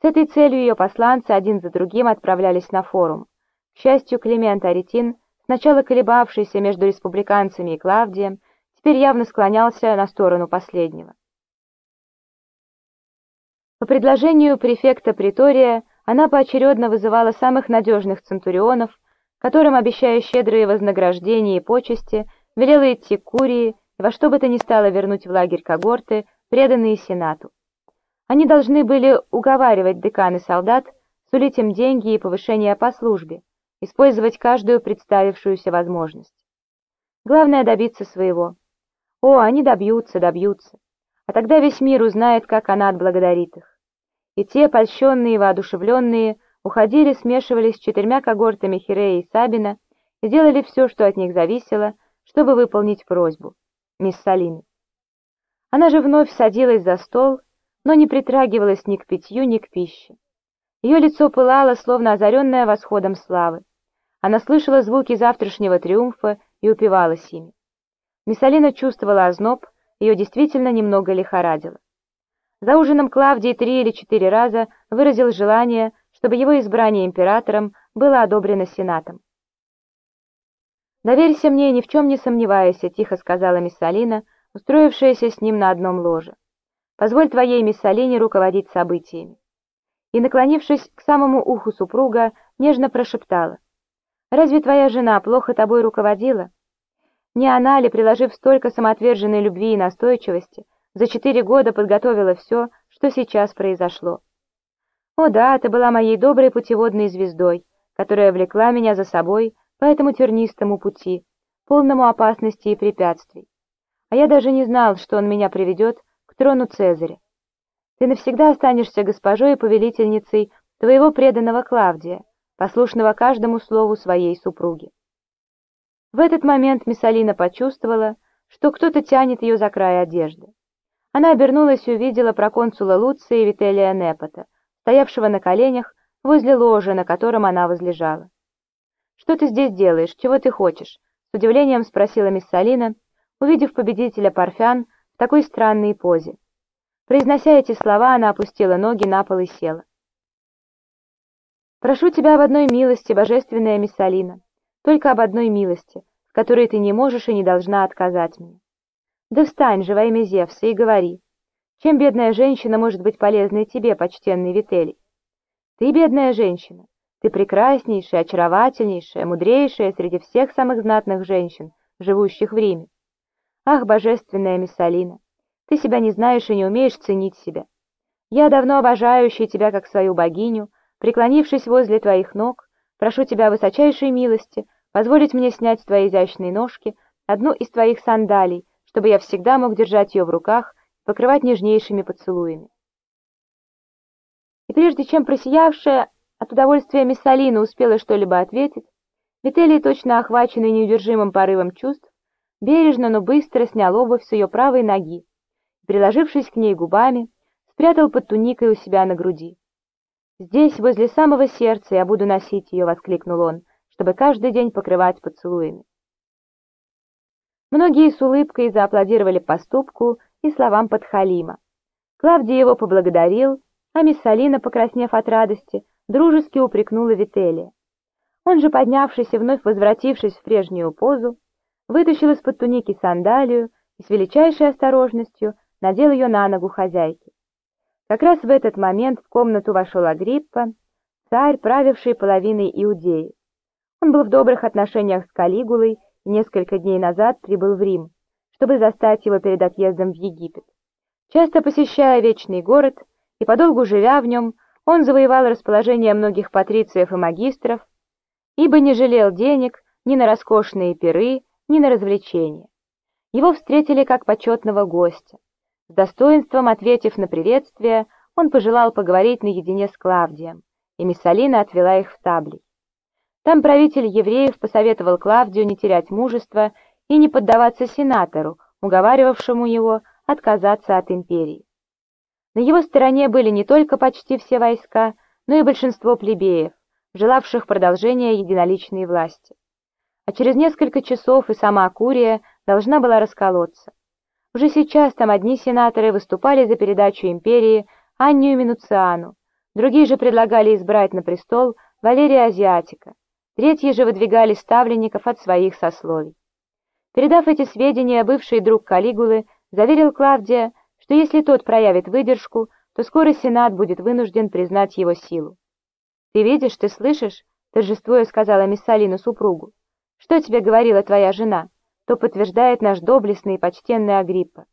С этой целью ее посланцы один за другим отправлялись на форум. К счастью, Климент Аретин, сначала колебавшийся между республиканцами и Клавдием, теперь явно склонялся на сторону последнего. По предложению префекта Притория она поочередно вызывала самых надежных центурионов, которым, обещая щедрые вознаграждения и почести, велела идти к Курии во что бы то ни стало вернуть в лагерь когорты, преданные Сенату. Они должны были уговаривать деканы солдат, сулить им деньги и повышение по службе, использовать каждую представившуюся возможность. Главное добиться своего. О, они добьются, добьются. А тогда весь мир узнает, как она отблагодарит их. И те, польщенные воодушевленные, уходили, смешивались с четырьмя когортами Хирея и Сабина и делали все, что от них зависело, чтобы выполнить просьбу. Мисс Салины. Она же вновь садилась за стол но не притрагивалась ни к питью, ни к пище. Ее лицо пылало, словно озаренное восходом славы. Она слышала звуки завтрашнего триумфа и упивалась ими. Миссалина чувствовала озноб, ее действительно немного лихорадило. За ужином Клавдий три или четыре раза выразил желание, чтобы его избрание императором было одобрено Сенатом. «Доверься мне, ни в чем не сомневайся», — тихо сказала Миссалина, устроившаяся с ним на одном ложе. Позволь твоей Миссалине руководить событиями. И, наклонившись к самому уху супруга, нежно прошептала. «Разве твоя жена плохо тобой руководила? Не она ли, приложив столько самоотверженной любви и настойчивости, за четыре года подготовила все, что сейчас произошло? О да, ты была моей доброй путеводной звездой, которая влекла меня за собой по этому тернистому пути, полному опасностей и препятствий. А я даже не знал, что он меня приведет трону Цезаря. Ты навсегда останешься госпожой и повелительницей твоего преданного Клавдия, послушного каждому слову своей супруги. В этот момент Миссалина почувствовала, что кто-то тянет ее за край одежды. Она обернулась и увидела проконсула Луция и Вителия Непота, стоявшего на коленях возле ложа, на котором она возлежала. «Что ты здесь делаешь? Чего ты хочешь?» — с удивлением спросила Миссалина, увидев победителя Парфян, такой странной позе. Произнося эти слова, она опустила ноги на пол и села. «Прошу тебя об одной милости, божественная Миссалина, только об одной милости, в которой ты не можешь и не должна отказать мне. Да встань же во имя Зевса и говори, чем бедная женщина может быть полезной тебе, почтенный Вителий? Ты бедная женщина, ты прекраснейшая, очаровательнейшая, мудрейшая среди всех самых знатных женщин, живущих в Риме. Ах, божественная Миссалина, ты себя не знаешь и не умеешь ценить себя. Я, давно обожающий тебя как свою богиню, преклонившись возле твоих ног, прошу тебя высочайшей милости позволить мне снять с твоей изящной ножки одну из твоих сандалий, чтобы я всегда мог держать ее в руках и покрывать нежнейшими поцелуями. И прежде чем просиявшая от удовольствия Миссалина успела что-либо ответить, Вителий, точно охваченный неудержимым порывом чувств, бережно, но быстро снял обувь с ее правой ноги, приложившись к ней губами, спрятал под туникой у себя на груди. «Здесь, возле самого сердца, я буду носить ее», — воскликнул он, чтобы каждый день покрывать поцелуями. Многие с улыбкой зааплодировали поступку и словам подхалима. Клавдий его поблагодарил, а мисс Алина, покраснев от радости, дружески упрекнула Вителия. Он же, поднявшись и вновь возвратившись в прежнюю позу, вытащил из-под туники сандалию и с величайшей осторожностью надел ее на ногу хозяйки. Как раз в этот момент в комнату вошел Агриппа, царь, правивший половиной Иудеи. Он был в добрых отношениях с Калигулой и несколько дней назад прибыл в Рим, чтобы застать его перед отъездом в Египет. Часто посещая Вечный город и подолгу живя в нем, он завоевал расположение многих патрициев и магистров, ибо не жалел денег ни на роскошные пиры, ни на развлечения. Его встретили как почетного гостя. С достоинством ответив на приветствие, он пожелал поговорить наедине с Клавдием, и Миссалина отвела их в табли. Там правитель евреев посоветовал Клавдию не терять мужества и не поддаваться сенатору, уговаривавшему его отказаться от империи. На его стороне были не только почти все войска, но и большинство плебеев, желавших продолжения единоличной власти а через несколько часов и сама Курия должна была расколоться. Уже сейчас там одни сенаторы выступали за передачу империи Аннию Минуциану, Другие же предлагали избрать на престол Валерия Азиатика, третьи же выдвигали ставленников от своих сословий. Передав эти сведения, бывший друг Калигулы заверил Клавдия, что если тот проявит выдержку, то скоро Сенат будет вынужден признать его силу. «Ты видишь, ты слышишь?» — торжествуя сказала Миссалина супругу. «Что тебе говорила твоя жена? То подтверждает наш доблестный и почтенный Агриппа.